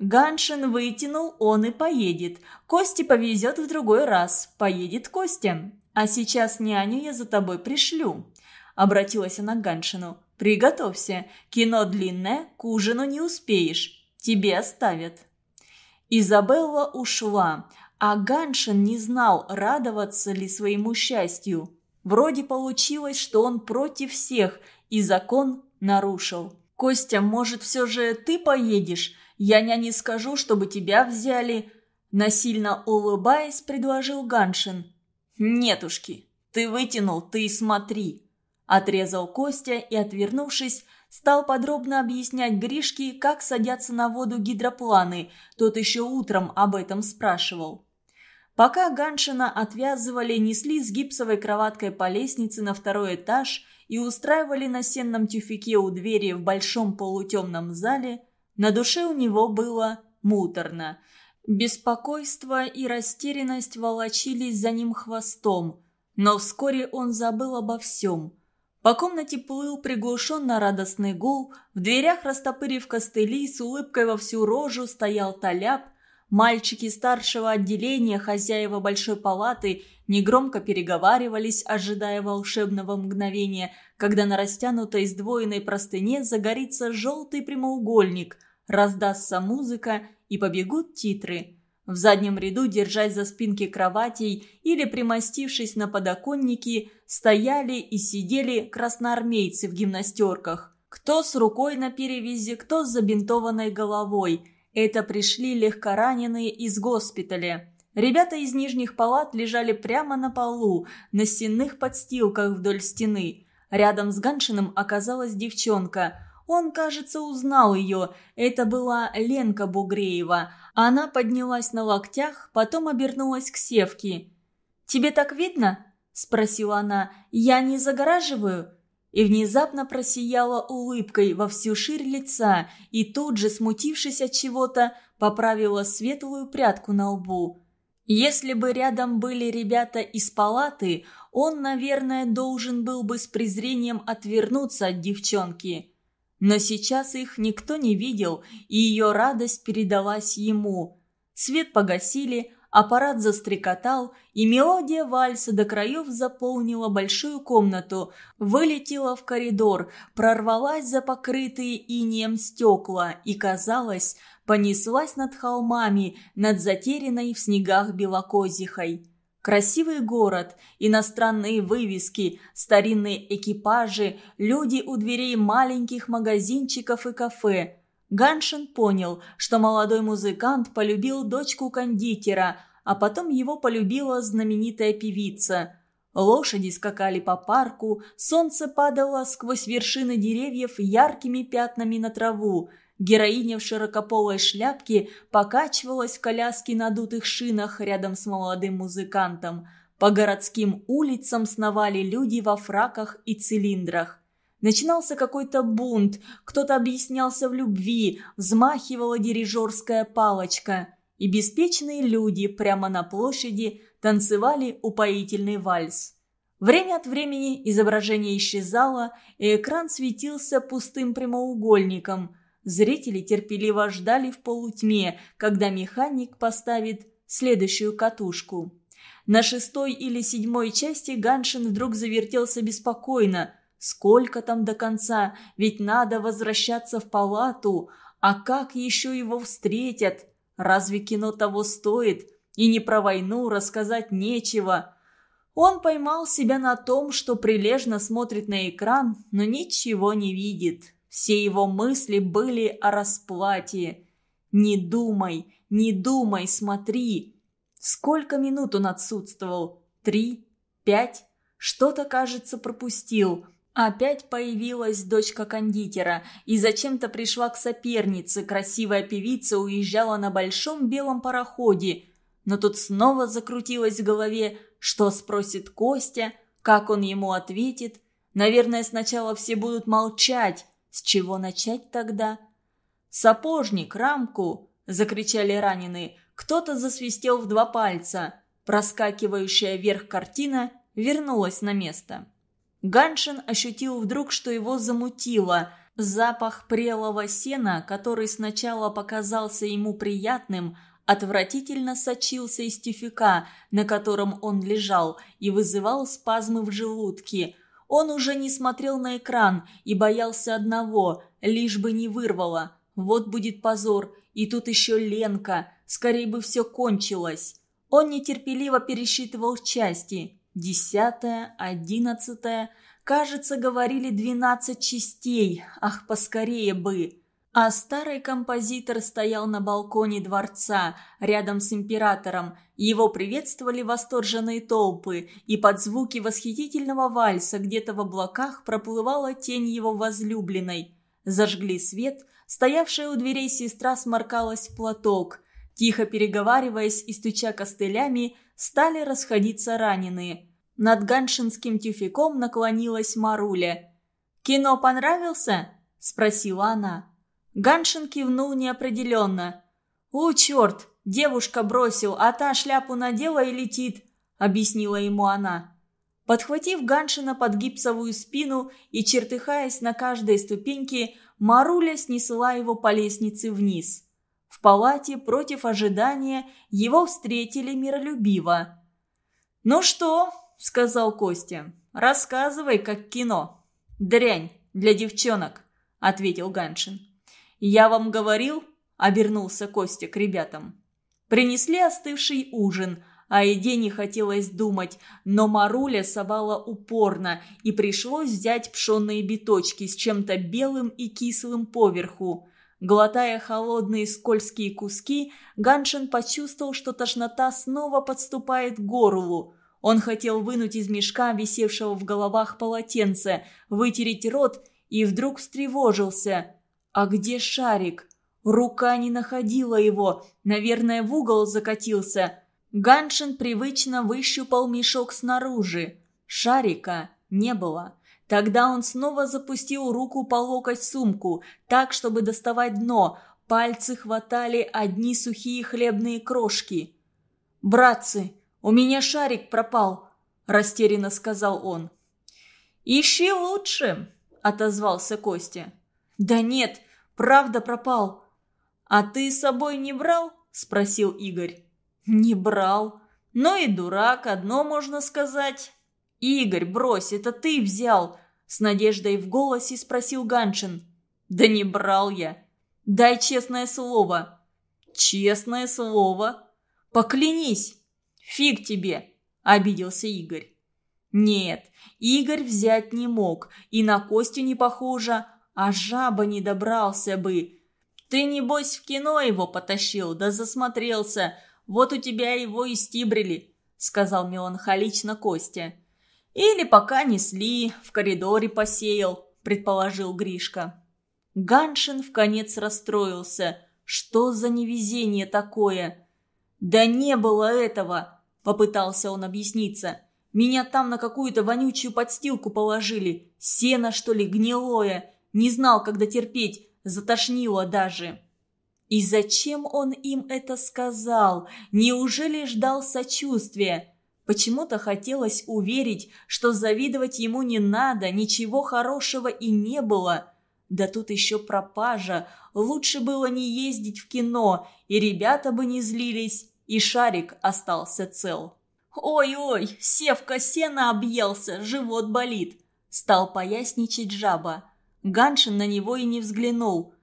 Ганшин вытянул, он и поедет. Кости повезет в другой раз. Поедет Костя. А сейчас няню я за тобой пришлю. Обратилась она к Ганшину. Приготовься. Кино длинное, к ужину не успеешь. Тебе оставят. Изабелла ушла, а Ганшин не знал, радоваться ли своему счастью. Вроде получилось, что он против всех и закон нарушил. «Костя, может, все же ты поедешь? Я няне скажу, чтобы тебя взяли». Насильно улыбаясь, предложил Ганшин. «Нетушки, ты вытянул, ты смотри». Отрезал Костя и, отвернувшись, стал подробно объяснять Гришке, как садятся на воду гидропланы. Тот еще утром об этом спрашивал. Пока Ганшина отвязывали, несли с гипсовой кроваткой по лестнице на второй этаж и устраивали на сенном тюфике у двери в большом полутемном зале, на душе у него было муторно. Беспокойство и растерянность волочились за ним хвостом, но вскоре он забыл обо всем. По комнате плыл приглушенно радостный гул, в дверях, растопырив костыли, с улыбкой во всю рожу стоял Толяп – Мальчики старшего отделения, хозяева большой палаты, негромко переговаривались, ожидая волшебного мгновения, когда на растянутой сдвоенной простыне загорится желтый прямоугольник, раздастся музыка и побегут титры. В заднем ряду, держась за спинки кроватей или примостившись на подоконнике, стояли и сидели красноармейцы в гимнастерках. Кто с рукой на перевязи, кто с забинтованной головой – это пришли легкораненые из госпиталя. Ребята из нижних палат лежали прямо на полу, на стенных подстилках вдоль стены. Рядом с Ганшиным оказалась девчонка. Он, кажется, узнал ее. Это была Ленка Бугреева. Она поднялась на локтях, потом обернулась к Севке. «Тебе так видно?» – спросила она. «Я не загораживаю?» и внезапно просияла улыбкой во всю ширь лица и тут же, смутившись от чего-то, поправила светлую прядку на лбу. Если бы рядом были ребята из палаты, он, наверное, должен был бы с презрением отвернуться от девчонки. Но сейчас их никто не видел, и ее радость передалась ему. Свет погасили, Аппарат застрекотал, и мелодия вальса до краев заполнила большую комнату, вылетела в коридор, прорвалась за покрытые инеем стекла и, казалось, понеслась над холмами, над затерянной в снегах белокозихой. Красивый город, иностранные вывески, старинные экипажи, люди у дверей маленьких магазинчиков и кафе – Ганшин понял, что молодой музыкант полюбил дочку кондитера, а потом его полюбила знаменитая певица. Лошади скакали по парку, солнце падало сквозь вершины деревьев яркими пятнами на траву. Героиня в широкополой шляпке покачивалась в коляске на дутых шинах рядом с молодым музыкантом. По городским улицам сновали люди во фраках и цилиндрах. Начинался какой-то бунт, кто-то объяснялся в любви, взмахивала дирижерская палочка. И беспечные люди прямо на площади танцевали упоительный вальс. Время от времени изображение исчезало, и экран светился пустым прямоугольником. Зрители терпеливо ждали в полутьме, когда механик поставит следующую катушку. На шестой или седьмой части Ганшин вдруг завертелся беспокойно – Сколько там до конца? Ведь надо возвращаться в палату. А как еще его встретят? Разве кино того стоит? И не про войну рассказать нечего. Он поймал себя на том, что прилежно смотрит на экран, но ничего не видит. Все его мысли были о расплате. «Не думай, не думай, смотри!» Сколько минут он отсутствовал? Три? Пять? Что-то, кажется, пропустил. Опять появилась дочка кондитера и зачем-то пришла к сопернице. Красивая певица уезжала на большом белом пароходе. Но тут снова закрутилось в голове, что спросит Костя, как он ему ответит. Наверное, сначала все будут молчать. С чего начать тогда? «Сапожник, рамку!» – закричали раненые. Кто-то засвистел в два пальца. Проскакивающая вверх картина вернулась на место. Ганшин ощутил вдруг, что его замутило. Запах прелого сена, который сначала показался ему приятным, отвратительно сочился из тюфяка, на котором он лежал, и вызывал спазмы в желудке. Он уже не смотрел на экран и боялся одного, лишь бы не вырвало. Вот будет позор, и тут еще Ленка, скорее бы все кончилось. Он нетерпеливо пересчитывал части. Десятая, одиннадцатая, Кажется, говорили двенадцать частей, ах, поскорее бы. А старый композитор стоял на балконе дворца, рядом с императором. Его приветствовали восторженные толпы, и под звуки восхитительного вальса где-то в облаках проплывала тень его возлюбленной. Зажгли свет, стоявшая у дверей сестра сморкалась в платок. Тихо переговариваясь и стуча костылями, стали расходиться раненые – над ганшинским тюфяком наклонилась Маруля. «Кино понравился?» – спросила она. Ганшин кивнул неопределенно. «У, черт! Девушка бросил, а та шляпу надела и летит», – объяснила ему она. Подхватив Ганшина под гипсовую спину и чертыхаясь на каждой ступеньке, Маруля снесла его по лестнице вниз. В палате против ожидания его встретили миролюбиво. «Ну что, — сказал Костя. «Рассказывай, как кино». «Дрянь для девчонок», — ответил Ганшин. «Я вам говорил?» — обернулся Костя к ребятам. Принесли остывший ужин. О еде не хотелось думать, но Маруля совала упорно, и пришлось взять пшенные биточки с чем-то белым и кислым поверху. Глотая холодные скользкие куски, Ганшин почувствовал, что тошнота снова подступает к горлу. Он хотел вынуть из мешка, висевшего в головах полотенце, вытереть рот и вдруг встревожился. «А где шарик?» Рука не находила его, наверное, в угол закатился. Ганшин привычно выщупал мешок снаружи. Шарика не было. Тогда он снова запустил руку по локоть сумку, так, чтобы доставать дно. Пальцы хватали одни сухие хлебные крошки. «Братцы, «У меня шарик пропал», – растерянно сказал он. «Ищи лучше», – отозвался Костя. «Да нет, правда пропал». «А ты с собой не брал?» – спросил Игорь. «Не брал. Ну и дурак, одно можно сказать». «Игорь, брось, это ты взял!» С надеждой в голосе спросил Ганшин. «Да не брал я. Дай честное слово». «Честное слово? Поклянись!» «Фиг тебе!» – обиделся Игорь. Нет, Игорь взять не мог, и на Костю не похоже, а жаба не добрался бы. Ты, небось, в кино его потащил, да засмотрелся, вот у тебя его и стибрили, сказал меланхолично Костя. Или пока несли, в коридоре посеял, предположил Гришка. Ганшин в конец расстроился. Что за невезение такое? Да не было этого. Попытался он объясниться. «Меня там на какую-то вонючую подстилку положили. Сено, что ли, гнилое. Не знал, когда терпеть. Затошнило даже». И зачем он им это сказал? Неужели ждал сочувствия? Почему-то хотелось уверить, что завидовать ему не надо, ничего хорошего и не было. Да тут еще пропажа. Лучше было не ездить в кино, и ребята бы не злились и шарик остался цел. «Ой-ой, Севка сена объелся, живот болит», – стал поясничать жаба. Ганшин на него и не взглянул.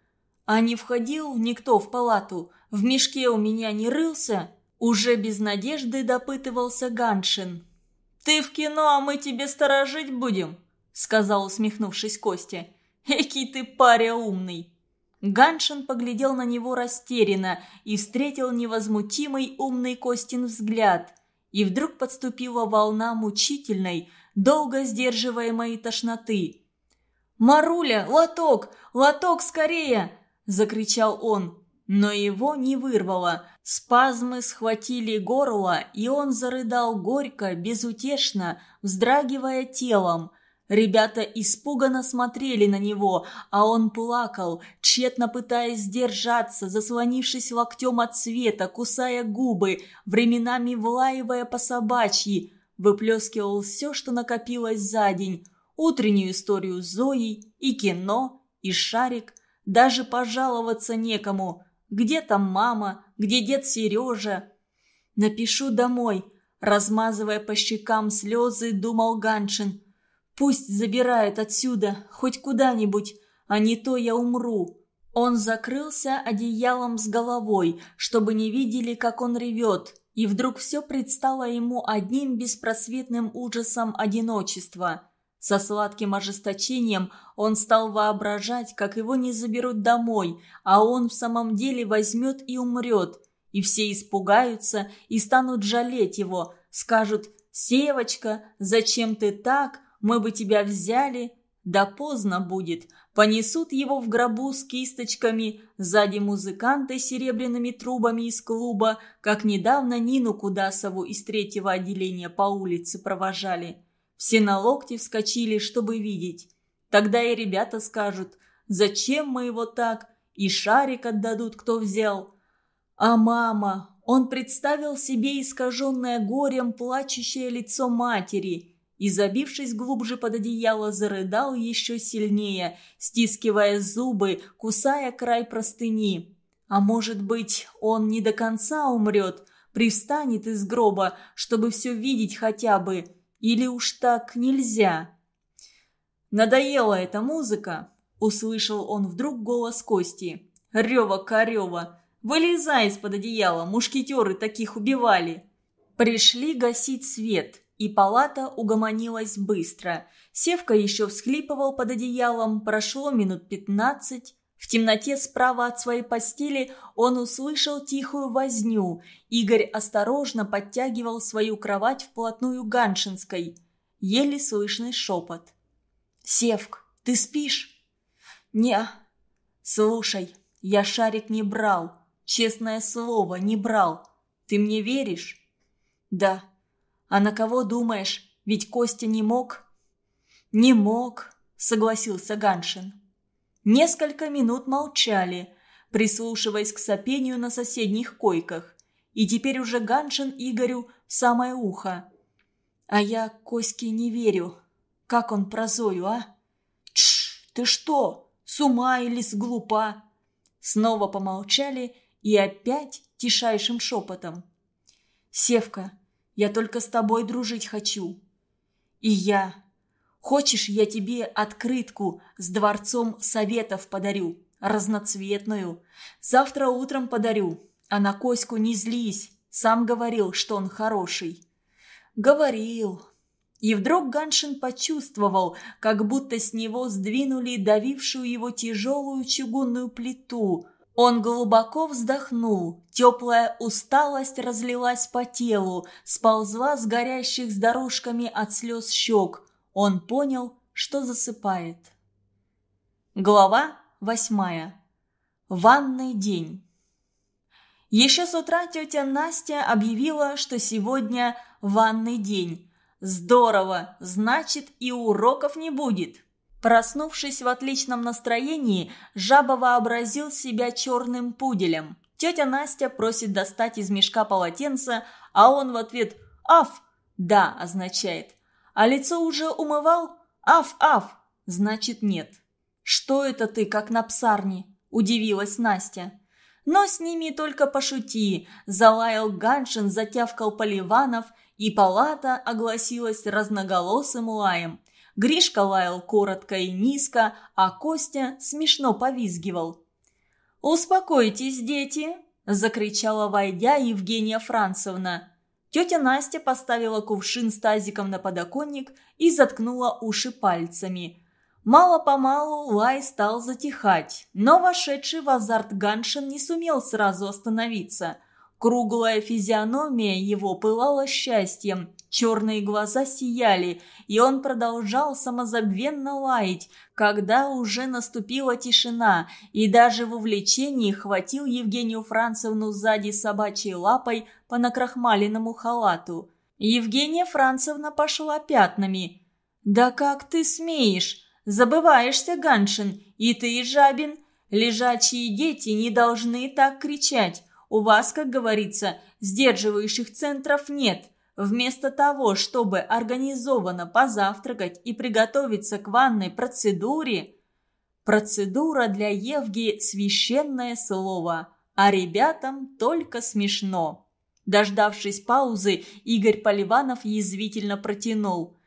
«А не входил никто в палату? В мешке у меня не рылся?» Уже без надежды допытывался Ганшин. «Ты в кино, а мы тебе сторожить будем», – сказал, усмехнувшись Костя. «Экий ты паря умный». Ганшин поглядел на него растерянно и встретил невозмутимый умный Костин взгляд. И вдруг подступила волна мучительной, долго сдерживаемой тошноты. «Маруля, лоток! Лоток скорее!» – закричал он. Но его не вырвало. Спазмы схватили горло, и он зарыдал горько, безутешно, вздрагивая телом – Ребята испуганно смотрели на него, а он плакал, тщетно пытаясь сдержаться, заслонившись локтем от света, кусая губы, временами влаивая по собачьи, выплескивал все, что накопилось за день, утреннюю историю Зоей и кино, и Шарик. Даже пожаловаться некому. Где там мама? Где дед Сережа? Напишу домой. Размазывая по щекам слезы, думал Ганшин. Пусть забирают отсюда, хоть куда-нибудь, а не то я умру. Он закрылся одеялом с головой, чтобы не видели, как он ревет, и вдруг все предстало ему одним беспросветным ужасом одиночества. Со сладким ожесточением он стал воображать, как его не заберут домой, а он в самом деле возьмет и умрет. И все испугаются и станут жалеть его, скажут «Севочка, зачем ты так? Мы бы тебя взяли». Да поздно будет, понесут его в гробу с кисточками, сзади музыканты с серебряными трубами из клуба, как недавно Нину Кудасову из третьего отделения по улице провожали. Все на локти вскочили, чтобы видеть. Тогда и ребята скажут, зачем мы его так, и шарик отдадут, кто взял. А мама, он представил себе искаженное горем плачущее лицо матери и, забившись глубже под одеяло, зарыдал еще сильнее, стискивая зубы, кусая край простыни. А может быть, он не до конца умрет, привстанет из гроба, чтобы все видеть хотя бы – или уж так нельзя? «Надоела эта музыка!» – услышал он вдруг голос Кости. «Рева-карева! Вылезай из-под одеяла, мушкетеры таких убивали!» Пришли гасить свет, и палата угомонилась быстро. Севка еще всхлипывал под одеялом, прошло минут пятнадцать. В темноте справа от своей постели он услышал тихую возню. Игорь осторожно подтягивал свою кровать вплотную Ганшинской. Еле слышный шепот. «Севк, ты спишь?» «Не». «Слушай, я шарик не брал. Честное слово, не брал. Ты мне веришь?» «Да». «А на кого думаешь? Ведь Костя не мог?» «Не мог», — согласился Ганшин. Несколько минут молчали, прислушиваясь к сопению на соседних койках. И теперь уже Ганшин Игорю в самое ухо. «А я Коське не верю. Как он про Зою, а?» «Тш, ты что, с ума или с глупа?» Снова помолчали и опять тишайшим шепотом. «Севка, я только с тобой дружить хочу». «И я. Хочешь, я тебе открытку с дворцом советов подарю, разноцветную. Завтра утром подарю, а на Коську не злись, сам говорил, что он хороший». «Говорил». И вдруг Ганшин почувствовал, как будто с него сдвинули давившую его тяжелую чугунную плиту. Он глубоко вздохнул, теплая усталость разлилась по телу, сползла с горящих с дорожками от слез щек – он понял, что засыпает. Глава восьмая. Ванный день. Еще с утра тетя Настя объявила, что сегодня ванный день. Здорово, значит и уроков не будет. Проснувшись в отличном настроении, жаба вообразил себя черным пуделем. Тетя Настя просит достать из мешка полотенце, а он в ответ «Аф!» «Да» означает. А лицо уже умывал? Аф-аф! Значит, нет. Что это ты, как на псарне? Удивилась Настя. Но с ними только пошути. Залаял Ганшин, затявкал Поливанов, и палата огласилась разноголосым лаем. Гришка лаял коротко и низко, а Костя смешно повизгивал. «Успокойтесь, дети!» – закричала, войдя Евгения Францевна. Тетя Настя поставила кувшин с тазиком на подоконник и заткнула уши пальцами. Мало-помалу лай стал затихать, но вошедший в азарт Ганшин не сумел сразу остановиться. Круглая физиономия его пылала счастьем, черные глаза сияли, и он продолжал самозабвенно лаять, когда уже наступила тишина, и даже в увлечении хватил Евгению Францевну сзади собачьей лапой по накрахмаленному халату. Евгения Францевна пошла пятнами. «Да как ты смеешь? Забываешься, Ганшин, и ты, Жабин. Лежачие дети не должны так кричать. У вас, как говорится, сдерживающих центров нет. Вместо того, чтобы организованно позавтракать и приготовиться к ванной процедуре... Процедура для Евги – священное слово, а ребятам только смешно. Дождавшись паузы, Игорь Поливанов язвительно протянул.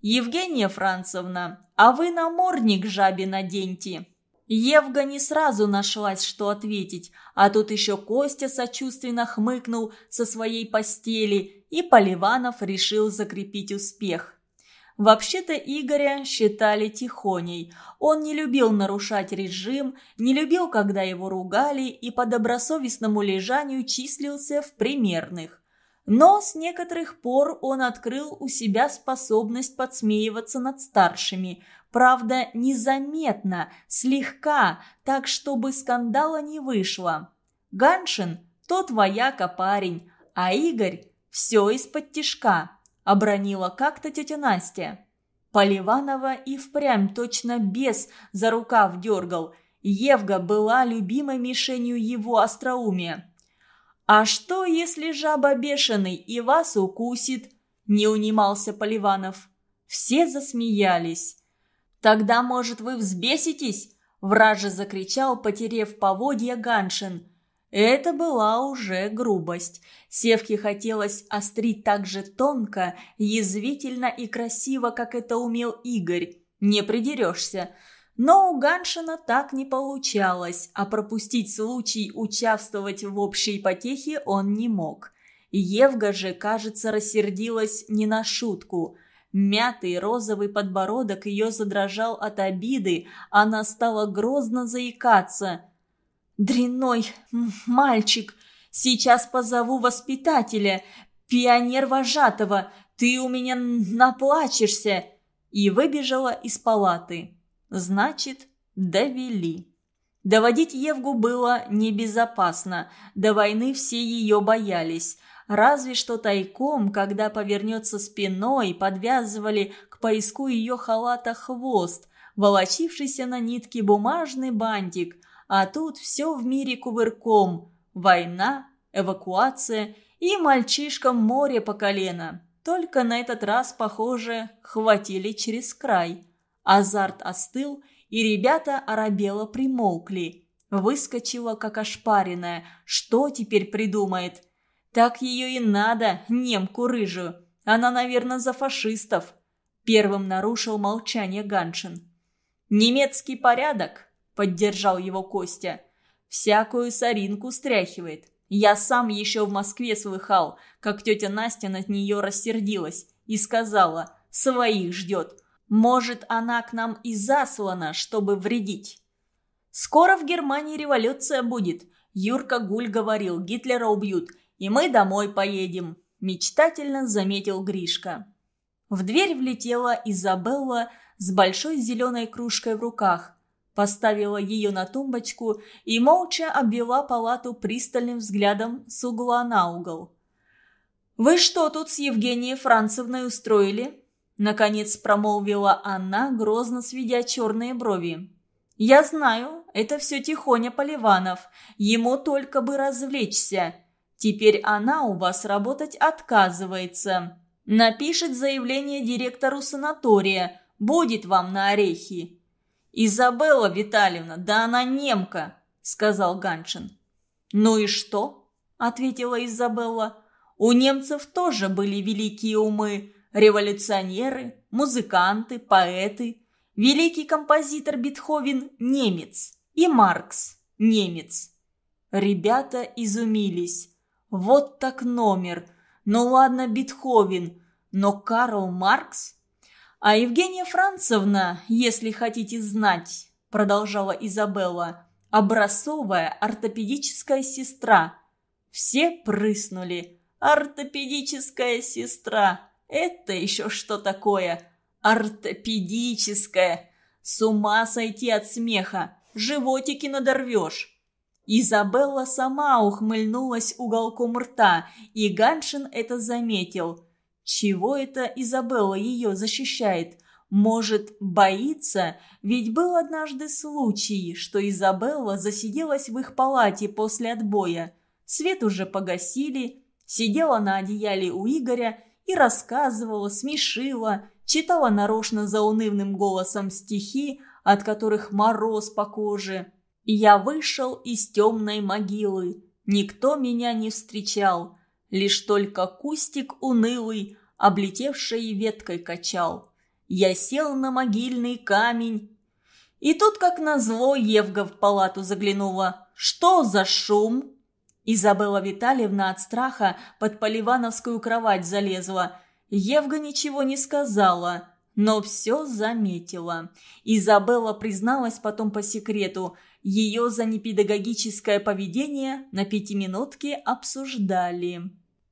«Евгения Францевна, а вы намордник жабе наденьте». Евга не сразу нашлась, что ответить, а тут еще Костя сочувственно хмыкнул со своей постели, и Поливанов решил закрепить успех. Вообще-то Игоря считали тихоней. Он не любил нарушать режим, не любил, когда его ругали, и по добросовестному лежанию числился в примерных. Но с некоторых пор он открыл у себя способность подсмеиваться над старшими, Правда, незаметно, слегка, так чтобы скандала не вышло. Ганшин – тот вояка парень, а Игорь – все из-под тишка, обронила как-то тетя Настя. Поливанова и впрямь точно бес за рукав дергал. Евга была любимой мишенью его остроумия. «А что, если жаба бешеный и вас укусит?» – не унимался Поливанов. Все засмеялись. «Тогда, может, вы взбеситесь?» – враже закричал, потерев поводья Ганшин. Это была уже грубость. Севке хотелось острить так же тонко, язвительно и красиво, как это умел Игорь. Не придерешься. Но у Ганшина так не получалось, а пропустить случай участвовать в общей потехе он не мог. Евга же, кажется, рассердилась не на шутку. Мятый розовый подбородок ее задрожал от обиды, она стала грозно заикаться. «Дрянной мальчик! Сейчас позову воспитателя, пионер-вожатого, ты у меня наплачешься!» И выбежала из палаты. Значит, довели. Доводить Евгу было небезопасно, до войны все ее боялись – Разве что тайком, когда повернется спиной, подвязывали к поиску ее халата хвост, волочившийся на нитке бумажный бантик. А тут все в мире кувырком. Война, эвакуация и мальчишкам море по колено. Только на этот раз, похоже, хватили через край. Азарт остыл, и ребята оробело примолкли. Выскочила, как ошпаренная. Что теперь придумает? Так ее и надо, немку рыжую. Она, наверное, за фашистов. Первым нарушил молчание Ганшин. «Немецкий порядок», — поддержал его Костя. «Всякую соринку стряхивает. Я сам еще в Москве слыхал, как тетя Настя над нее рассердилась и сказала, своих ждет. Может, она к нам и заслана, чтобы вредить. Скоро в Германии революция будет. Юрка Гуль говорил, Гитлера убьют и мы домой поедем», – мечтательно заметил Гришка. В дверь влетела Изабелла с большой зеленой кружкой в руках, поставила ее на тумбочку и молча обвела палату пристальным взглядом с угла на угол. «Вы что тут с Евгенией Францевной устроили?» Наконец промолвила она, грозно сведя черные брови. «Я знаю, это все Тихоня Поливанов. Ему только бы развлечься. Теперь она у вас работать отказывается. Напишет заявление директору санатория. Будет вам на орехи». «Изабелла Витальевна, да она немка», — сказал Ганшин. «Ну и что?» — ответила Изабелла. «У немцев тоже были великие умы, революционеры, музыканты, поэты. Великий композитор Бетховен – немец, и Маркс – немец». Ребята изумились. Вот так номер. Ну ладно, Бетховен, но Карл Маркс? А Евгения Францевна, если хотите знать, продолжала Изабелла, образцовая ортопедическая сестра. Все прыснули. Ортопедическая сестра. Это еще что такое? Ортопедическая. С ума сойти от смеха. Животики надорвешь. Изабелла сама ухмыльнулась уголком рта, и Ганшин это заметил. Чего это Изабелла ее защищает? Может, боится? Ведь был однажды случай, что Изабелла засиделась в их палате после отбоя. Свет уже погасили, сидела на одеяле у Игоря и рассказывала, смешила, читала нарочно заунывным голосом стихи, от которых мороз по коже. И я вышел из темной могилы. Никто меня не встречал. Лишь только кустик унылый, облетевшей веткой качал. Я сел на могильный камень. И тут, как назло, Евга в палату заглянула. «Что за шум?» Изабелла Витальевна от страха под поливановскую кровать залезла. Евга ничего не сказала, но все заметила. Изабелла призналась потом по секрету. Ее за непедагогическое поведение на пятиминутке обсуждали.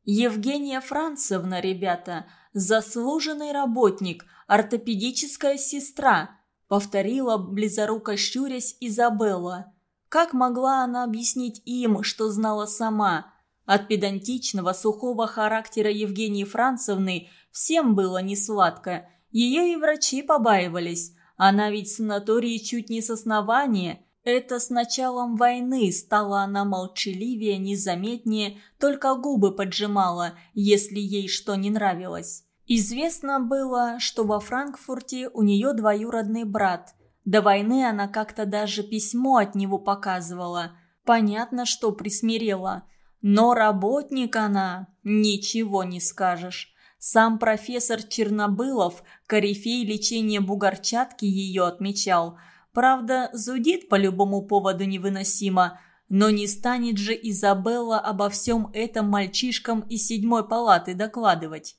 Евгения Францевна, ребята, заслуженный работник, ортопедическая сестра, повторила близоруко щурясь Изабелла. Как могла она объяснить им, что знала сама? От педантичного, сухого характера Евгении Францевны всем было несладко. Ее и врачи побаивались. Она ведь в санатории чуть не с основания. Это с началом войны стала она молчаливее, незаметнее, только губы поджимала, если ей что не нравилось. Известно было, что во Франкфурте у нее двоюродный брат – до войны она как-то даже письмо от него показывала. Понятно, что присмирела. Но работник она, ничего не скажешь. Сам профессор Чернобылов, корифей лечения бугорчатки, ее отмечал. Правда, зудит по любому поводу невыносимо. Но не станет же Изабелла обо всем этом мальчишкам из седьмой палаты докладывать.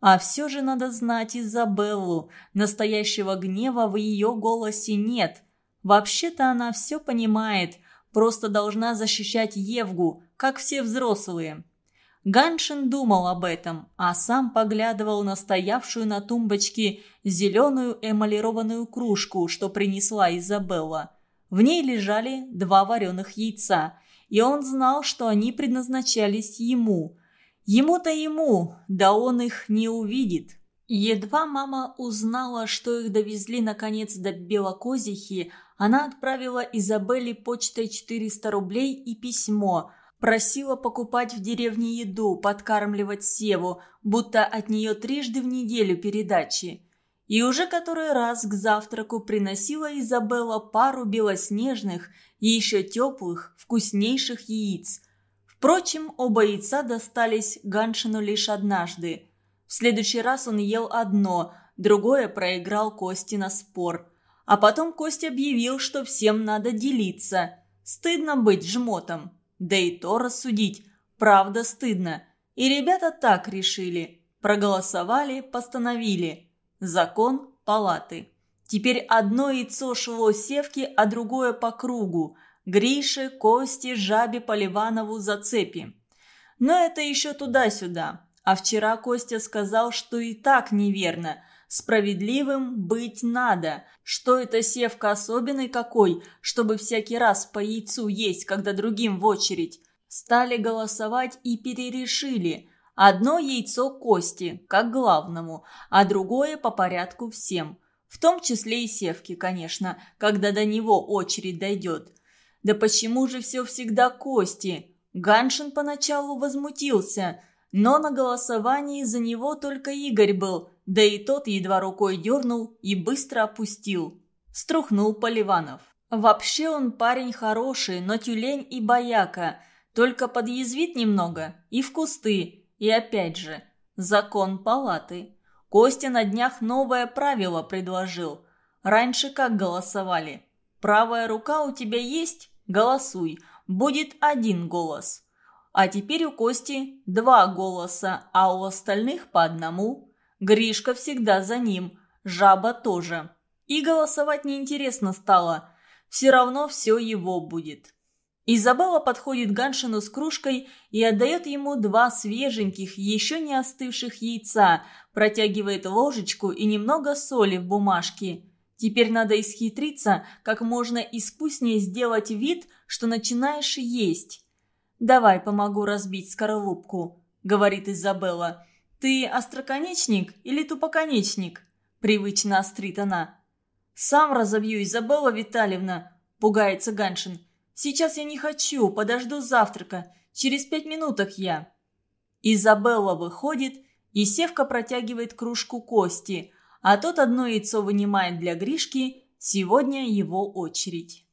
А все же надо знать Изабеллу. Настоящего гнева в ее голосе нет. Вообще-то она все понимает, просто должна защищать Евгу, как все взрослые. Ганшин думал об этом, а сам поглядывал на стоявшую на тумбочке зеленую эмалированную кружку, что принесла Изабелла. В ней лежали два вареных яйца, и он знал, что они предназначались ему – Ему-то ему, да он их не увидит. Едва мама узнала, что их довезли наконец до Белокозихи, она отправила Изабелле почтой 400 рублей и письмо. Просила покупать в деревне еду, подкармливать Севу, будто от нее трижды в неделю передачи. И уже который раз к завтраку приносила Изабелла пару белоснежных и еще теплых, вкуснейших яиц – Впрочем, оба яйца достались Ганшину лишь однажды. В следующий раз он ел одно, другое проиграл Кости на спор. А потом Костя объявил, что всем надо делиться. Стыдно быть жмотом. Да и то рассудить. Правда стыдно. И ребята так решили. Проголосовали, постановили. Закон палаты. Теперь одно яйцо шло севки, а другое по кругу – Грише, Косте, Жабе, Поливанову, Зацепи. Но это еще туда-сюда. А вчера Костя сказал, что и так неверно. Справедливым быть надо. Что это севка особенный какой, чтобы всякий раз по яйцу есть, когда другим в очередь. Стали голосовать и перерешили. Одно яйцо Кости, как главному, а другое по порядку всем. В том числе и севки, конечно, когда до него очередь дойдет. Да почему же все всегда Кости? Ганшин поначалу возмутился, но на голосовании за него только Игорь был, да и тот едва рукой дернул и быстро опустил. Струхнул Поливанов. Вообще он парень хороший, но тюлень и бояка. Только подъязвит немного и в кусты. И опять же, закон палаты. Костя на днях новое правило предложил. Раньше как голосовали? Правая рука у тебя есть? Голосуй. Будет один голос. А теперь у Кости два голоса, а у остальных по одному. Гришка всегда за ним, жаба тоже. И голосовать неинтересно стало. Все равно все его будет. Изабелла подходит Ганшину с кружкой и отдает ему два свеженьких, еще не остывших яйца, протягивает ложечку и немного соли в бумажке. Теперь надо исхитриться, как можно искуснее сделать вид, что начинаешь есть. «Давай помогу разбить скорлупку», — говорит Изабелла. «Ты остроконечник или тупоконечник?» — привычно острит она. «Сам разобью, Изабелла Витальевна», — пугается Ганшин. «Сейчас я не хочу, подожду завтрака. Через пять минуток я». Изабелла выходит, и Севка протягивает кружку кости — а тот одно яйцо вынимает для Гришки Сегодня его очередь.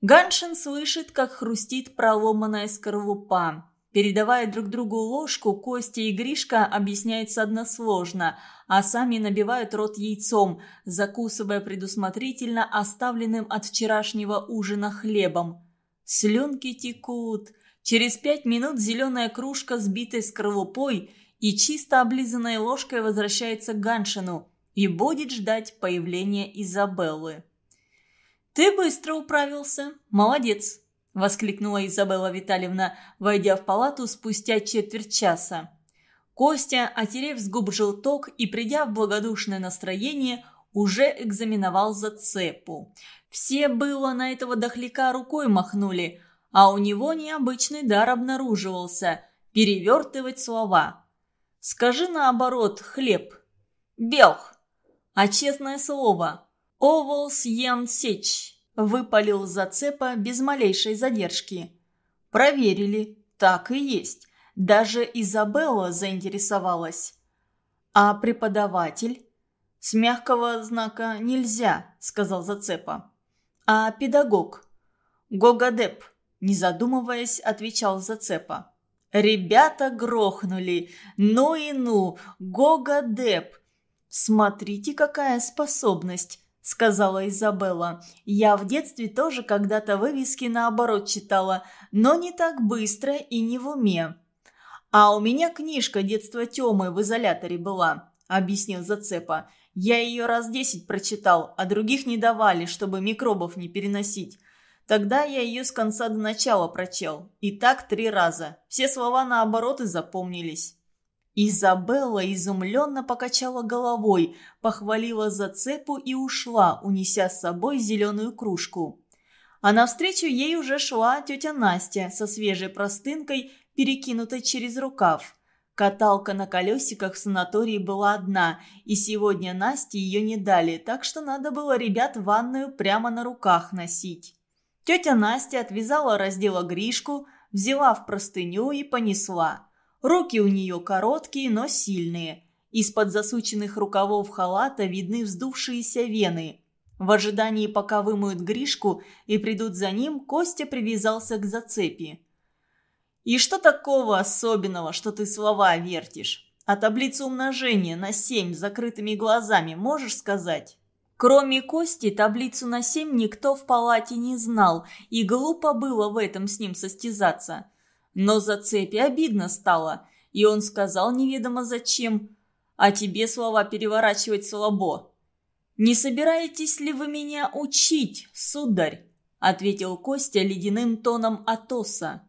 Ганшин слышит, как хрустит проломанная скорлупа. Передавая друг другу ложку, Костя и Гришка объясняются односложно, а сами набивают рот яйцом, закусывая предусмотрительно оставленным от вчерашнего ужина хлебом. Слюнки текут. Через пять минут зеленая кружка, сбитой скорлупой, и чисто облизанной ложкой возвращается к Ганшину и будет ждать появления Изабеллы. «Ты быстро управился. Молодец!» – воскликнула Изабелла Витальевна, войдя в палату спустя четверть часа. Костя, отерев с губ желток и придя в благодушное настроение, уже экзаменовал зацепу. Все было на этого дохляка рукой махнули, а у него необычный дар обнаруживался – перевертывать слова. «Скажи наоборот, хлеб». «Белх». А честное слово «Оволс Ян Сеч», – выпалил зацепа без малейшей задержки. Проверили, так и есть. Даже Изабелла заинтересовалась. А преподаватель? С мягкого знака нельзя, сказал зацепа. А педагог? Гогодеп, не задумываясь, отвечал зацепа. Ребята грохнули. Ну и ну, Гогодеп. Смотрите, какая способность сказала Изабелла. «Я в детстве тоже когда-то вывески наоборот читала, но не так быстро и не в уме». «А у меня книжка детства Тёмы в изоляторе была», — объяснил Зацепа. «Я ее раз десять прочитал, а других не давали, чтобы микробов не переносить. Тогда я ее с конца до начала прочел. И так три раза. Все слова наоборот и запомнились». Изабелла изумленно покачала головой, похвалила зацепу и ушла, унеся с собой зеленую кружку. А навстречу ей уже шла тетя Настя со свежей простынкой, перекинутой через рукав. Каталка на колесиках в санатории была одна, и сегодня Насте ее не дали, так что надо было ребят в ванную прямо на руках носить. Тетя Настя отвязала раздела Гришку, взяла в простыню и понесла. Руки у нее короткие, но сильные. Из-под засученных рукавов халата видны вздувшиеся вены. В ожидании, пока вымоют Гришку и придут за ним, Костя привязался к зацепи. «И что такого особенного, что ты слова вертишь? А таблицу умножения на семь с закрытыми глазами можешь сказать?» Кроме Кости, таблицу на семь никто в палате не знал, и глупо было в этом с ним состязаться. Но за цепи обидно стало, и он сказал неведомо зачем. «А тебе слова переворачивать слабо». «Не собираетесь ли вы меня учить, сударь?» – ответил Костя ледяным тоном Атоса.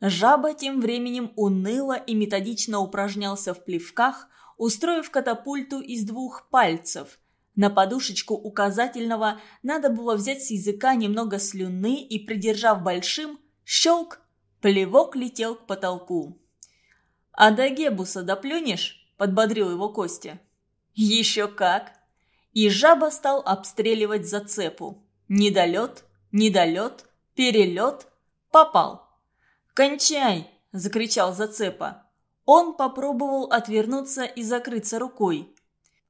Жаба тем временем уныло и методично упражнялся в плевках, устроив катапульту из двух пальцев. На подушечку указательного надо было взять с языка немного слюны и, придержав большим, щелк, Плевок летел к потолку. «А до Гебуса доплюнешь?» – подбодрил его Костя. «Еще как!» И жаба стал обстреливать зацепу. Недолет, недолет, перелет, попал. «Кончай!» – закричал зацепа. Он попробовал отвернуться и закрыться рукой.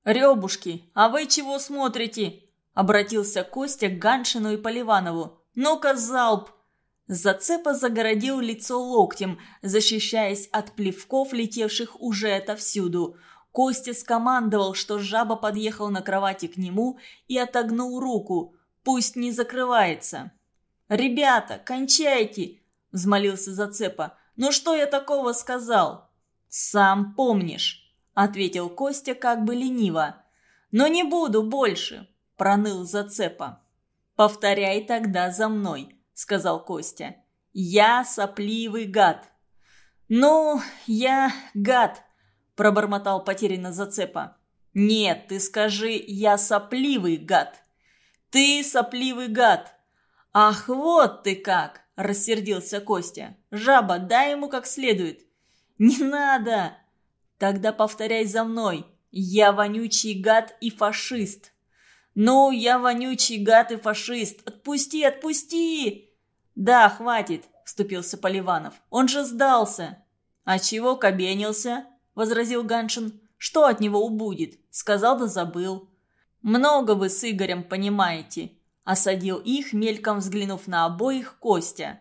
«Ребушки, а вы чего смотрите?» – обратился Костя к Ганшину и Поливанову. «Ну-ка, залп! Зацепа загородил лицо локтем, защищаясь от плевков, летевших уже отовсюду. Костя скомандовал, что жаба подъехал на кровати к нему и отогнул руку. Пусть не закрывается. «Ребята, кончайте!» – взмолился Зацепа. «Ну что я такого сказал?» «Сам помнишь», – ответил Костя как бы лениво. «Но не буду больше», – проныл Зацепа. «Повторяй тогда за мной», сказал Костя. «Я сопливый гад». «Ну, я гад», – пробормотал потерянно зацепа. «Нет, ты скажи, я сопливый гад». «Ты сопливый гад». «Ах, вот ты как!» – рассердился Костя. «Жаба, дай ему как следует». «Не надо!» «Тогда повторяй за мной. Я вонючий гад и фашист». «Ну, я вонючий гад и фашист. Отпусти, отпусти!» «Да, хватит», – вступился Поливанов. «Он же сдался». «А чего кабенился?» – возразил Ганшин. «Что от него убудет? Сказал да забыл». «Много вы с Игорем понимаете», – осадил их, мельком взглянув на обоих Костя.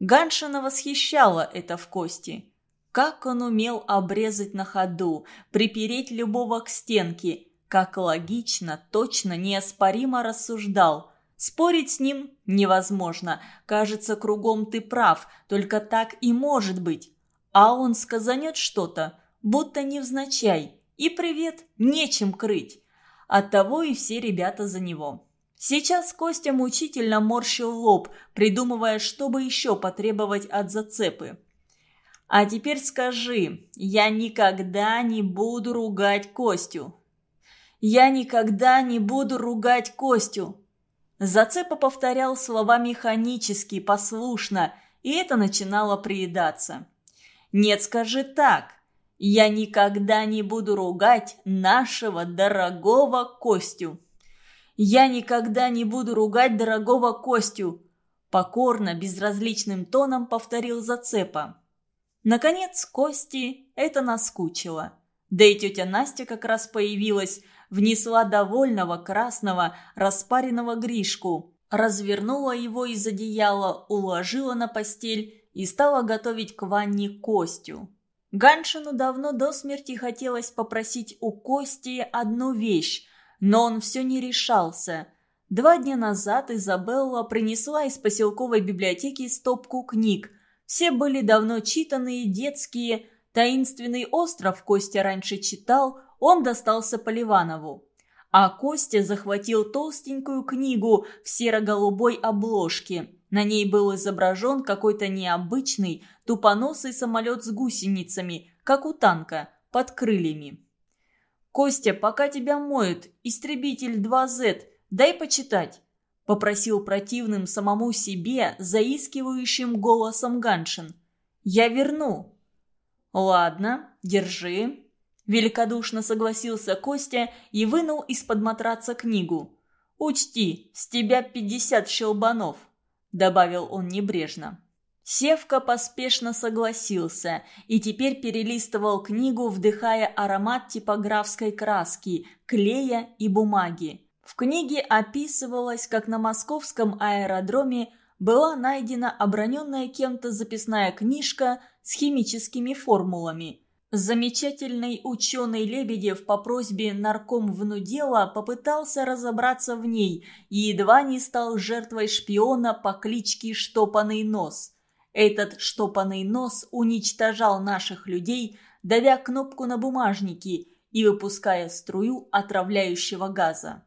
Ганшина восхищала это в Кости. Как он умел обрезать на ходу, припереть любого к стенке, как логично, точно, неоспоримо рассуждал. Спорить с ним невозможно. Кажется, кругом ты прав, только так и может быть. А он сказанет что-то, будто невзначай. И привет, нечем крыть. Оттого и все ребята за него. Сейчас Костя мучительно морщил лоб, придумывая, что бы еще потребовать от зацепы. «А теперь скажи, я никогда не буду ругать Костю». «Я никогда не буду ругать Костю». Зацепа повторял слова механически, послушно, и это начинало приедаться. «Нет, скажи так. Я никогда не буду ругать нашего дорогого Костю». «Я никогда не буду ругать дорогого Костю», покорно, безразличным тоном повторил Зацепа. Наконец, Кости это наскучило. Да и тетя Настя как раз появилась, внесла довольного красного распаренного Гришку, развернула его из одеяла, уложила на постель и стала готовить к ванне Костю. Ганшину давно до смерти хотелось попросить у Кости одну вещь, но он все не решался. Два дня назад Изабелла принесла из поселковой библиотеки стопку книг – все были давно читанные, детские. «Таинственный остров» Костя раньше читал, он достался Поливанову. А Костя захватил толстенькую книгу в серо-голубой обложке. На ней был изображен какой-то необычный, тупоносый самолет с гусеницами, как у танка, под крыльями. «Костя, пока тебя моют, истребитель 2Z, дай почитать». Попросил противным самому себе, заискивающим голосом Ганшин. «Я верну». «Ладно, держи». Великодушно согласился Костя и вынул из-под матраца книгу. «Учти, с тебя пятьдесят щелбанов», — добавил он небрежно. Севка поспешно согласился и теперь перелистывал книгу, вдыхая аромат типографской краски, клея и бумаги. В книге описывалось, как на московском аэродроме была найдена оброненная кем-то записная книжка с химическими формулами. Замечательный ученый Лебедев по просьбе нарком внудела попытался разобраться в ней и едва не стал жертвой шпиона по кличке Штопанный Нос. Этот Штопанный Нос уничтожал наших людей, давя кнопку на бумажнике и выпуская струю отравляющего газа.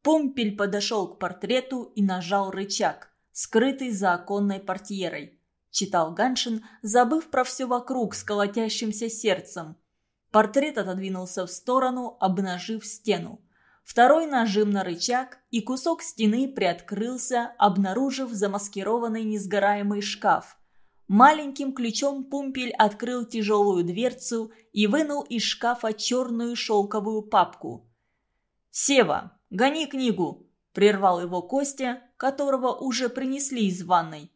Помпель подошел к портрету и нажал рычаг, скрытый за оконной портьерой. Читал Ганшин, забыв про все вокруг с колотящимся сердцем. Портрет отодвинулся в сторону, обнажив стену. Второй нажим на рычаг, и кусок стены приоткрылся, обнаружив замаскированный несгораемый шкаф. Маленьким ключом Пумпель открыл тяжелую дверцу и вынул из шкафа черную шелковую папку. «Сева, Гони книгу!» – прервал его Костя, которого уже принесли из ванной.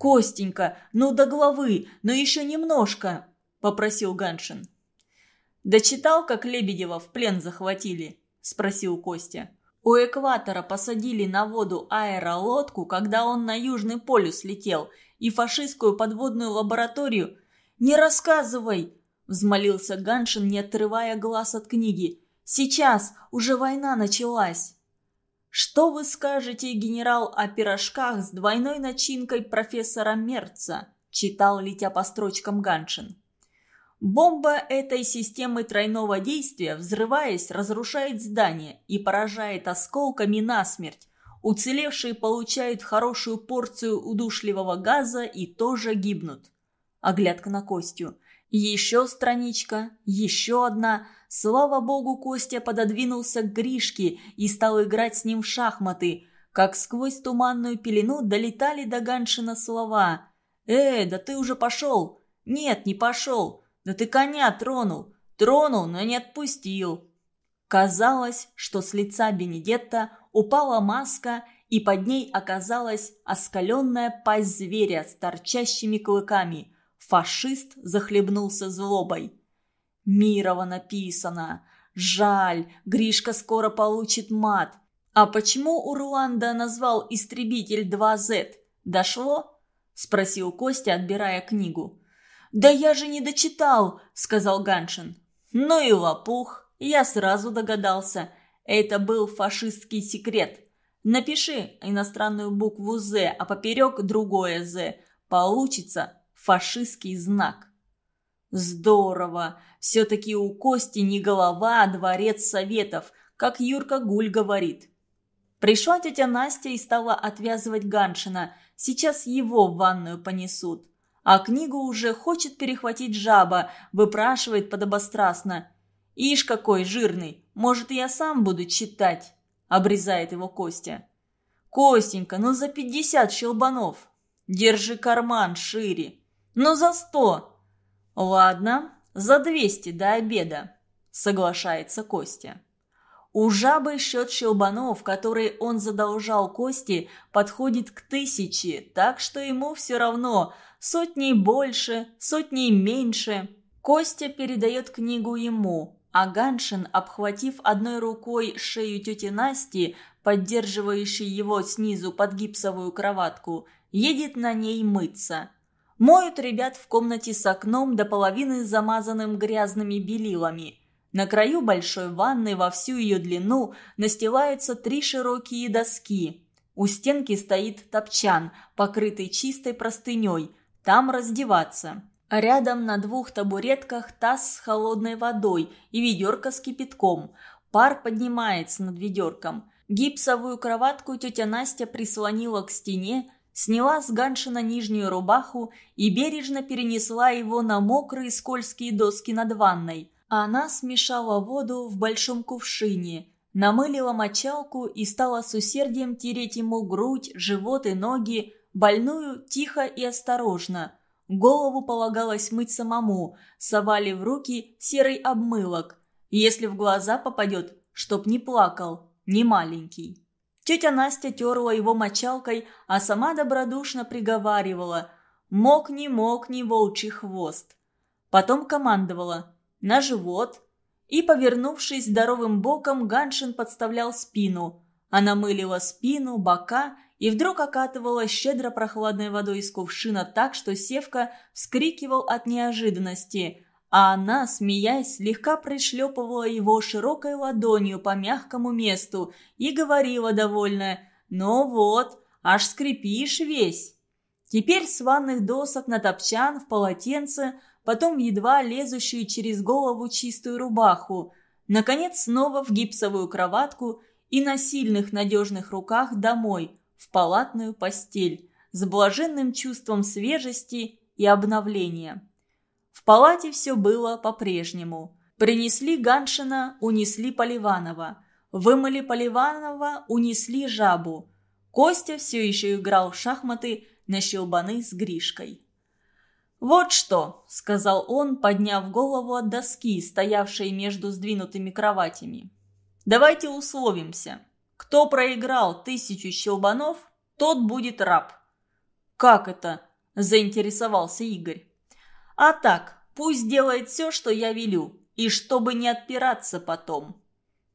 «Костенька, ну до головы, но еще немножко!» – попросил Ганшин. «Дочитал, как Лебедева в плен захватили?» – спросил Костя. У экватора посадили на воду аэролодку, когда он на Южный полюс летел, и фашистскую подводную лабораторию. «Не рассказывай!» – взмолился Ганшин, не отрывая глаз от книги. Сейчас уже война началась. Что вы скажете, генерал, о пирожках с двойной начинкой профессора Мерца? Читал, летя по строчкам Ганшин. Бомба этой системы тройного действия, взрываясь, разрушает здание и поражает осколками насмерть. Уцелевшие получают хорошую порцию удушливого газа и тоже гибнут. Оглядка на Костю. Еще страничка, еще одна – Слава богу, Костя пододвинулся к Гришке и стал играть с ним в шахматы. Как сквозь туманную пелену долетали до Ганшина слова. «Э, да ты уже пошел!» «Нет, не пошел!» «Да ты коня тронул!» «Тронул, но не отпустил!» Казалось, что с лица Бенедетта упала маска, и под ней оказалась оскаленная пасть зверя с торчащими клыками. Фашист захлебнулся злобой. Мирова написано. Жаль, Гришка скоро получит мат. А почему Урланда назвал истребитель 2Z? Дошло? Спросил Костя, отбирая книгу. «Да я же не дочитал», — сказал Ганшин. «Ну и лопух, я сразу догадался. Это был фашистский секрет. Напиши иностранную букву «З», а поперек другое «З». Получится фашистский знак. Здорово. Все-таки у Кости не голова, а дворец советов, как Юрка Гуль говорит. Пришла тетя Настя и стала отвязывать Ганшина. Сейчас его в ванную понесут. А книгу уже хочет перехватить жаба, выпрашивает подобострастно. «Ишь какой жирный! Может, я сам буду читать?» Обрезает его Костя. «Костенька, ну за пятьдесят щелбанов!» «Держи карман шире!» «Ну за сто!» «Ладно, за двести до обеда», — соглашается Костя. У жабы счет щелбанов, который он задолжал Кости, подходит к тысяче, так что ему все равно, сотней больше, сотней меньше. Костя передает книгу ему, а Ганшин, обхватив одной рукой шею тети Насти, поддерживающей его снизу под гипсовую кроватку, едет на ней мыться. Моют ребят в комнате с окном до половины замазанным грязными белилами. На краю большой ванны во всю ее длину настилаются три широкие доски. У стенки стоит топчан, покрытый чистой простыней. Там раздеваться. рядом на двух табуретках таз с холодной водой и ведерко с кипятком. Пар поднимается над ведерком. Гипсовую кроватку тетя Настя прислонила к стене, сняла с Ганшина нижнюю рубаху и бережно перенесла его на мокрые скользкие доски над ванной. Она смешала воду в большом кувшине, намылила мочалку и стала с усердием тереть ему грудь, живот и ноги, больную тихо и осторожно. Голову полагалось мыть самому, совали в руки серый обмылок. Если в глаза попадет, чтоб не плакал, не маленький. Тетя Настя терла его мочалкой, а сама добродушно приговаривала «Мокни, мокни, волчий хвост». Потом командовала «На живот». И, повернувшись здоровым боком, Ганшин подставлял спину. Она мылила спину, бока и вдруг окатывала щедро прохладной водой из кувшина так, что Севка вскрикивал от неожиданности – а она, смеясь, слегка пришлепывала его широкой ладонью по мягкому месту и говорила довольно «Ну вот, аж скрипишь весь». Теперь с ванных досок на топчан в полотенце, потом едва лезущую через голову чистую рубаху, наконец снова в гипсовую кроватку и на сильных надежных руках домой, в палатную постель, с блаженным чувством свежести и обновления. В палате все было по-прежнему. Принесли Ганшина, унесли Поливанова. Вымыли Поливанова, унесли жабу. Костя все еще играл в шахматы на щелбаны с Гришкой. «Вот что», — сказал он, подняв голову от доски, стоявшей между сдвинутыми кроватями. «Давайте условимся. Кто проиграл тысячу щелбанов, тот будет раб». «Как это?» – заинтересовался Игорь. А так, пусть делает все, что я велю, и чтобы не отпираться потом.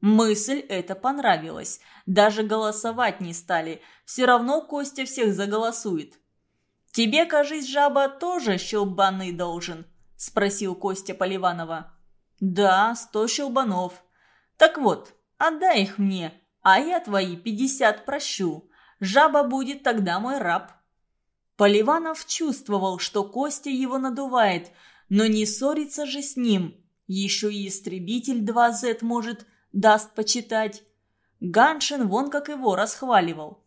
Мысль эта понравилась. Даже голосовать не стали. Все равно Костя всех заголосует. «Тебе, кажись, жаба тоже щелбаны должен?» – спросил Костя Поливанова. «Да, сто щелбанов. Так вот, отдай их мне, а я твои пятьдесят прощу. Жаба будет тогда мой раб». Поливанов чувствовал, что Костя его надувает, но не ссориться же с ним. Еще и истребитель 2Z, может, даст почитать. Ганшин вон как его расхваливал.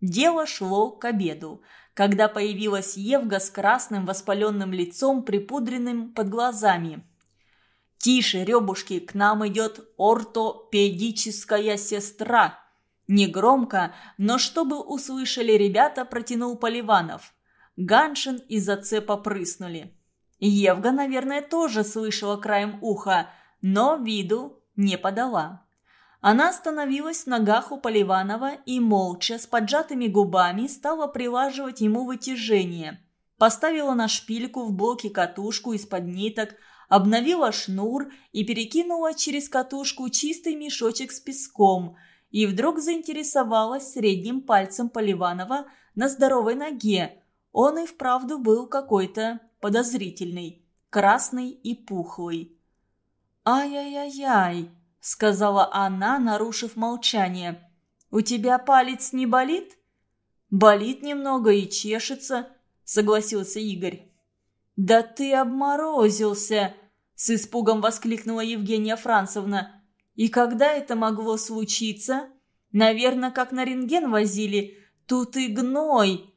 Дело шло к обеду, когда появилась Евга с красным воспаленным лицом, припудренным под глазами. «Тише, ребушки, к нам идет ортопедическая сестра!» Негромко, но чтобы услышали ребята, протянул Поливанов. Ганшин и Зацепа прыснули. Евга, наверное, тоже слышала краем уха, но виду не подала. Она остановилась в ногах у Поливанова и молча, с поджатыми губами, стала прилаживать ему вытяжение. Поставила на шпильку в блоке катушку из-под ниток, обновила шнур и перекинула через катушку чистый мешочек с песком, и вдруг заинтересовалась средним пальцем Поливанова на здоровой ноге. Он и вправду был какой-то подозрительный, красный и пухлый. «Ай-яй-яй-яй», — сказала она, нарушив молчание. «У тебя палец не болит?» «Болит немного и чешется», — согласился Игорь. «Да ты обморозился!» – с испугом воскликнула Евгения Францевна. «И когда это могло случиться? Наверное, как на рентген возили. Тут и гной!»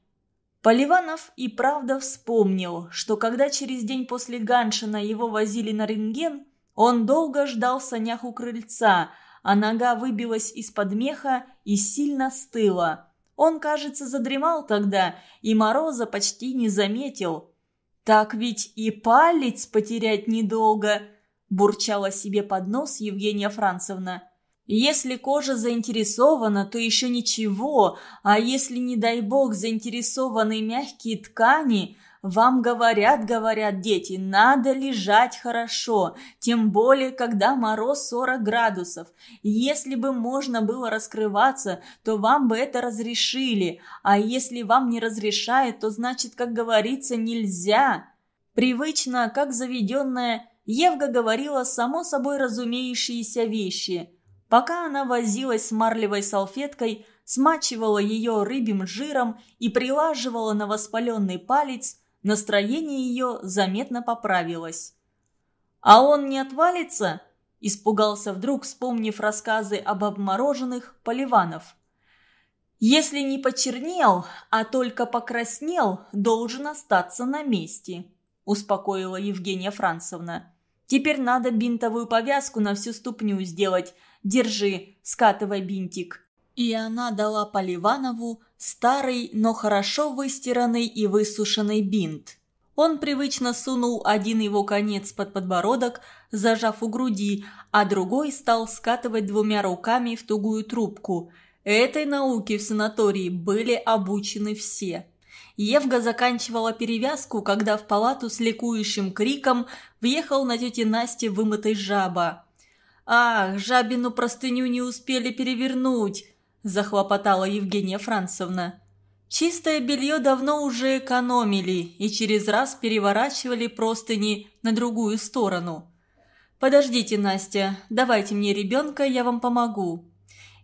Поливанов и правда вспомнил, что когда через день после Ганшина его возили на рентген, он долго ждал в санях у крыльца, а нога выбилась из-под меха и сильно стыла. Он, кажется, задремал тогда и мороза почти не заметил – «Так ведь и палец потерять недолго», – бурчала себе под нос Евгения Францевна. «Если кожа заинтересована, то еще ничего, а если, не дай бог, заинтересованы мягкие ткани – вам говорят, говорят дети, надо лежать хорошо, тем более, когда мороз 40 градусов. Если бы можно было раскрываться, то вам бы это разрешили, а если вам не разрешают, то значит, как говорится, нельзя. Привычно, как заведенная, Евга говорила само собой разумеющиеся вещи. Пока она возилась с марлевой салфеткой, смачивала ее рыбьим жиром и прилаживала на воспаленный палец, Настроение ее заметно поправилось. «А он не отвалится?» – испугался вдруг, вспомнив рассказы об обмороженных Поливанов. «Если не почернел, а только покраснел, должен остаться на месте», – успокоила Евгения Францевна. «Теперь надо бинтовую повязку на всю ступню сделать. Держи, скатывай бинтик». И она дала Поливанову старый, но хорошо выстиранный и высушенный бинт. Он привычно сунул один его конец под подбородок, зажав у груди, а другой стал скатывать двумя руками в тугую трубку. Этой науке в санатории были обучены все. Евга заканчивала перевязку, когда в палату с ликующим криком въехал на тете Насте вымытой жаба. «Ах, жабину простыню не успели перевернуть!» – захлопотала Евгения Францевна. Чистое белье давно уже экономили и через раз переворачивали простыни на другую сторону. «Подождите, Настя, давайте мне ребенка, я вам помогу».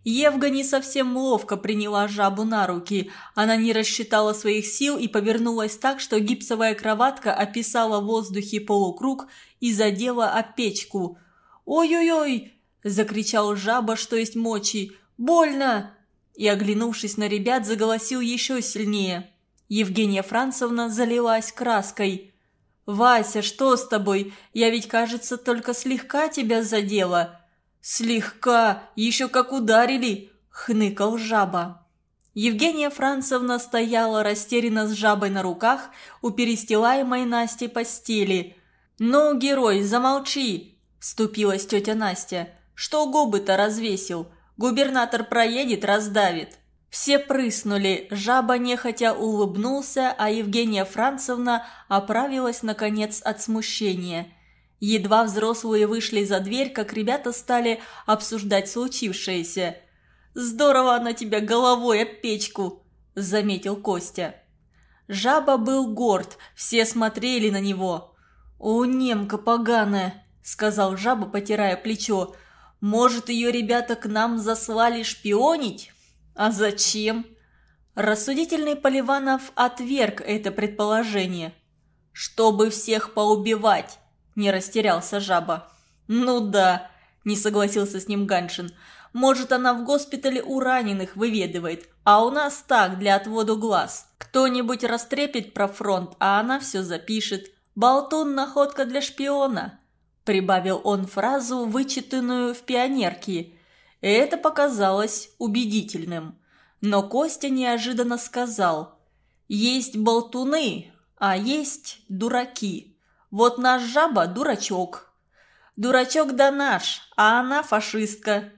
Евга не совсем ловко приняла жабу на руки. Она не рассчитала своих сил и повернулась так, что гипсовая кроватка описала в воздухе полукруг и задела о печку. «Ой-ой-ой!» – закричал жаба, что есть мочи. Больно!» И, оглянувшись на ребят, заголосил еще сильнее. Евгения Францевна залилась краской. «Вася, что с тобой? Я ведь, кажется, только слегка тебя задела». «Слегка! Еще как ударили!» — хныкал жаба. Евгения Францевна стояла растерянно с жабой на руках у перестилаемой Насти постели. «Ну, герой, замолчи!» – вступилась тетя Настя. «Что губы-то развесил? Губернатор проедет, раздавит». Все прыснули, жаба нехотя улыбнулся, а Евгения Францевна оправилась, наконец, от смущения. Едва взрослые вышли за дверь, как ребята стали обсуждать случившееся. «Здорово она тебя головой об печку!» – заметил Костя. Жаба был горд, все смотрели на него. «О, немка поганая!» – сказал жаба, потирая плечо – может, ее ребята к нам заслали шпионить? А зачем? Рассудительный Поливанов отверг это предположение. «Чтобы всех поубивать», – не растерялся жаба. «Ну да», – не согласился с ним Ганшин. «Может, она в госпитале у раненых выведывает, а у нас так, для отвода глаз. Кто-нибудь растрепит про фронт, а она все запишет. Болтун – находка для шпиона». Прибавил он фразу, вычитанную в пионерке. Это показалось убедительным. Но Костя неожиданно сказал. «Есть болтуны, а есть дураки. Вот наш жаба – дурачок. Дурачок да наш, а она фашистка».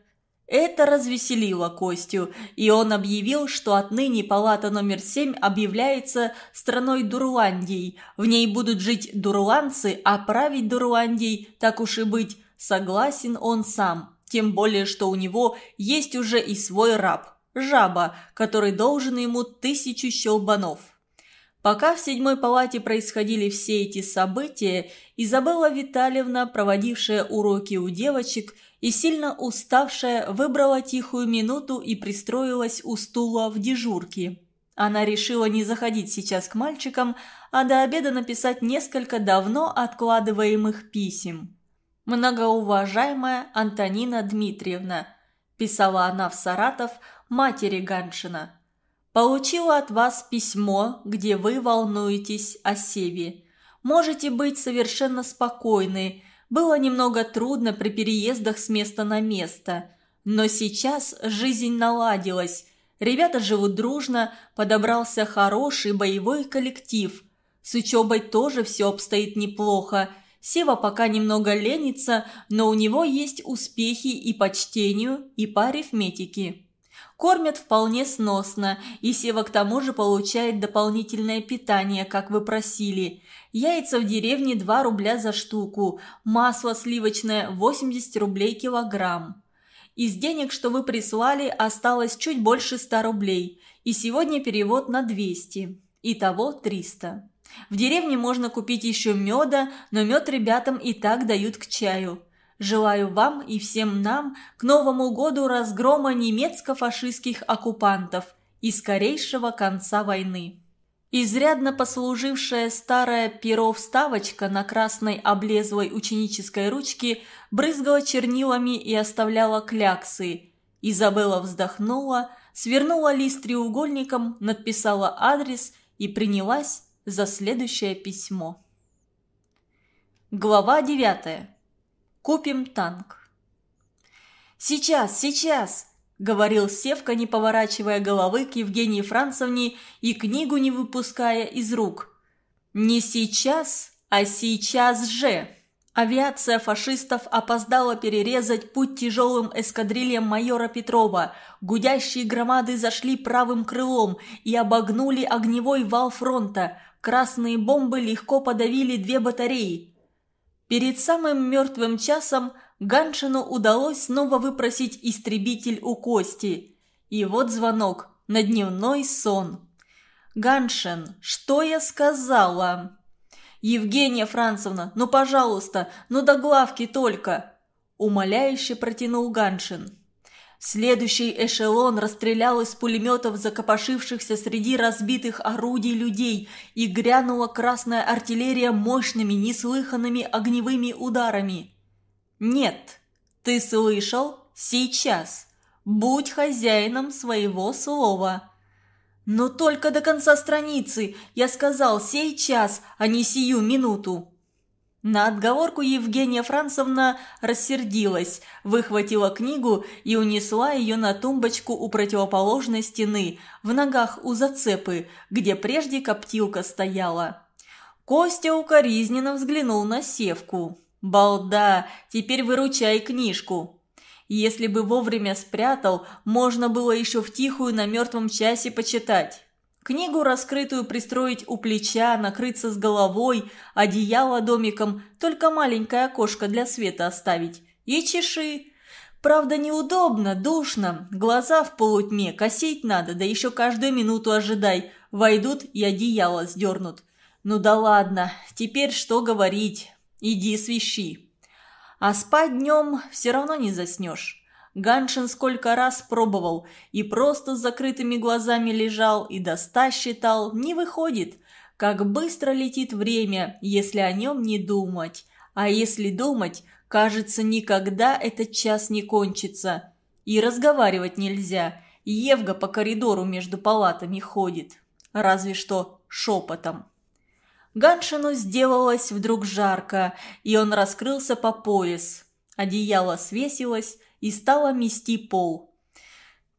Это развеселило Костю, и он объявил, что отныне палата номер семь объявляется страной Дурландией. В ней будут жить дурландцы, а править Дурландией, так уж и быть, согласен он сам. Тем более, что у него есть уже и свой раб – жаба, который должен ему тысячу щелбанов. Пока в седьмой палате происходили все эти события, Изабелла Витальевна, проводившая уроки у девочек – и, сильно уставшая, выбрала тихую минуту и пристроилась у стула в дежурке. Она решила не заходить сейчас к мальчикам, а до обеда написать несколько давно откладываемых писем. «Многоуважаемая Антонина Дмитриевна», – писала она в Саратов матери Ганшина, – «получила от вас письмо, где вы волнуетесь о Севе. Можете быть совершенно спокойны, было немного трудно при переездах с места на место. Но сейчас жизнь наладилась. Ребята живут дружно, подобрался хороший боевой коллектив. С учебой тоже все обстоит неплохо. Сева пока немного ленится, но у него есть успехи и по чтению, и по арифметике. Кормят вполне сносно, и Сева к тому же получает дополнительное питание, как вы просили. Яйца в деревне 2 рубля за штуку, масло сливочное 80 рублей килограмм. Из денег, что вы прислали, осталось чуть больше 100 рублей, и сегодня перевод на 200. Итого 300. В деревне можно купить еще меда, но мед ребятам и так дают к чаю. Желаю вам и всем нам к Новому году разгрома немецко-фашистских оккупантов и скорейшего конца войны. Изрядно послужившая старая перо-вставочка на красной облезлой ученической ручке брызгала чернилами и оставляла кляксы. Изабелла вздохнула, свернула лист треугольником, надписала адрес и принялась за следующее письмо. Глава девятая. Купим танк». «Сейчас, сейчас!» – говорил Севка, не поворачивая головы к Евгении Францевне и книгу не выпуская из рук. «Не сейчас, а сейчас же!» Авиация фашистов опоздала перерезать путь тяжелым эскадрильям майора Петрова. Гудящие громады зашли правым крылом и обогнули огневой вал фронта. Красные бомбы легко подавили две батареи. Перед самым мертвым часом Ганшину удалось снова выпросить истребитель у Кости. И вот звонок на дневной сон. «Ганшин, что я сказала?» «Евгения Францевна, ну, пожалуйста, ну до главки только!» Умоляюще протянул Ганшин. Следующий эшелон расстрелял из пулеметов закопошившихся среди разбитых орудий людей, и грянула красная артиллерия мощными, неслыханными огневыми ударами. «Нет, ты слышал? Сейчас. Будь хозяином своего слова». «Но только до конца страницы. Я сказал сейчас, а не сию минуту». На отговорку Евгения Францевна рассердилась, выхватила книгу и унесла ее на тумбочку у противоположной стены, в ногах у зацепы, где прежде коптилка стояла. Костя укоризненно взглянул на севку. «Балда, теперь выручай книжку!» Если бы вовремя спрятал, можно было еще в тихую на мертвом часе почитать. Книгу раскрытую пристроить у плеча, накрыться с головой, одеяло домиком, только маленькое окошко для света оставить. И чеши. Правда, неудобно, душно, глаза в полутьме, косить надо, да еще каждую минуту ожидай. Войдут и одеяло сдернут. Ну да ладно, теперь что говорить, иди свищи. А спать днем все равно не заснешь. Ганшин сколько раз пробовал и просто с закрытыми глазами лежал и до ста считал, не выходит. Как быстро летит время, если о нем не думать. А если думать, кажется, никогда этот час не кончится. И разговаривать нельзя. Евга по коридору между палатами ходит. Разве что шепотом. Ганшину сделалось вдруг жарко, и он раскрылся по пояс. Одеяло свесилось, и стала мести пол.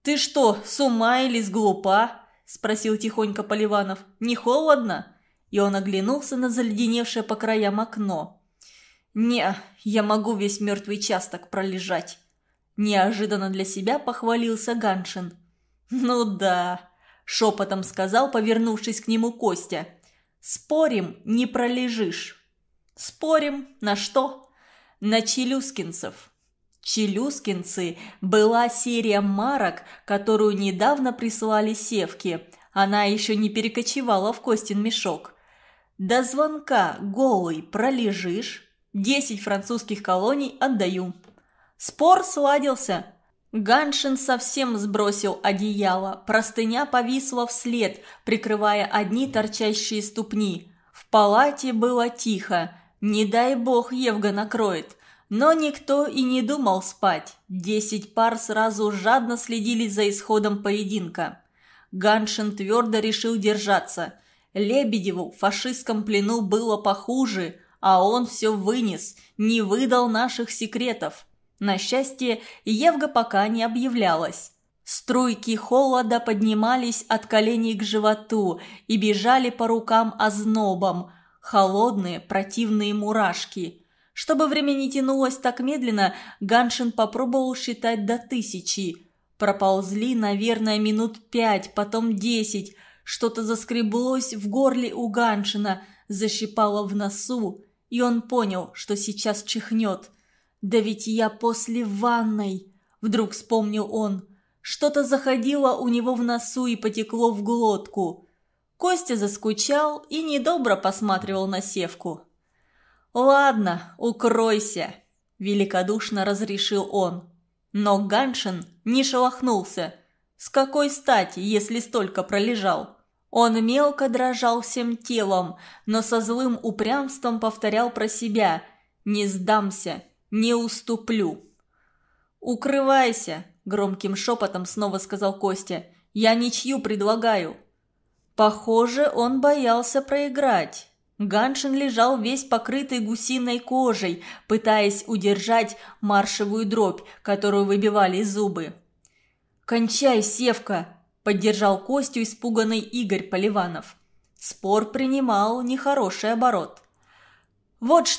«Ты что, с ума или с глупа?» – спросил тихонько Поливанов. «Не холодно?» И он оглянулся на заледеневшее по краям окно. «Не, я могу весь мертвый час так пролежать». Неожиданно для себя похвалился Ганшин. «Ну да», – шепотом сказал, повернувшись к нему Костя. «Спорим, не пролежишь». «Спорим? На что?» «На челюскинцев». «Челюскинцы» была серия марок, которую недавно прислали Севке. Она еще не перекочевала в Костин мешок. До звонка голый пролежишь, десять французских колоний отдаю. Спор сладился. Ганшин совсем сбросил одеяло, простыня повисла вслед, прикрывая одни торчащие ступни. В палате было тихо. Не дай бог Евга накроет. Но никто и не думал спать. Десять пар сразу жадно следили за исходом поединка. Ганшин твердо решил держаться. Лебедеву в фашистском плену было похуже, а он все вынес, не выдал наших секретов. На счастье, Евга пока не объявлялась. Струйки холода поднимались от коленей к животу и бежали по рукам ознобом. Холодные, противные мурашки. Чтобы время не тянулось так медленно, Ганшин попробовал считать до тысячи. Проползли, наверное, минут пять, потом десять. Что-то заскреблось в горле у Ганшина, защипало в носу, и он понял, что сейчас чихнет – «Да ведь я после ванной!» – вдруг вспомнил он. Что-то заходило у него в носу и потекло в глотку. Костя заскучал и недобро посматривал на севку. «Ладно, укройся», – великодушно разрешил он. Но Ганшин не шелохнулся. С какой стати, если столько пролежал? Он мелко дрожал всем телом, но со злым упрямством повторял про себя «Не сдамся, не уступлю». «Укрывайся», – громким шепотом снова сказал Костя. «Я ничью предлагаю». Похоже, он боялся проиграть. Ганшин лежал весь покрытый гусиной кожей, пытаясь удержать маршевую дробь, которую выбивали зубы. «Кончай, Севка!» – поддержал Костю испуганный Игорь Поливанов. Спор принимал нехороший оборот. «Вот что!»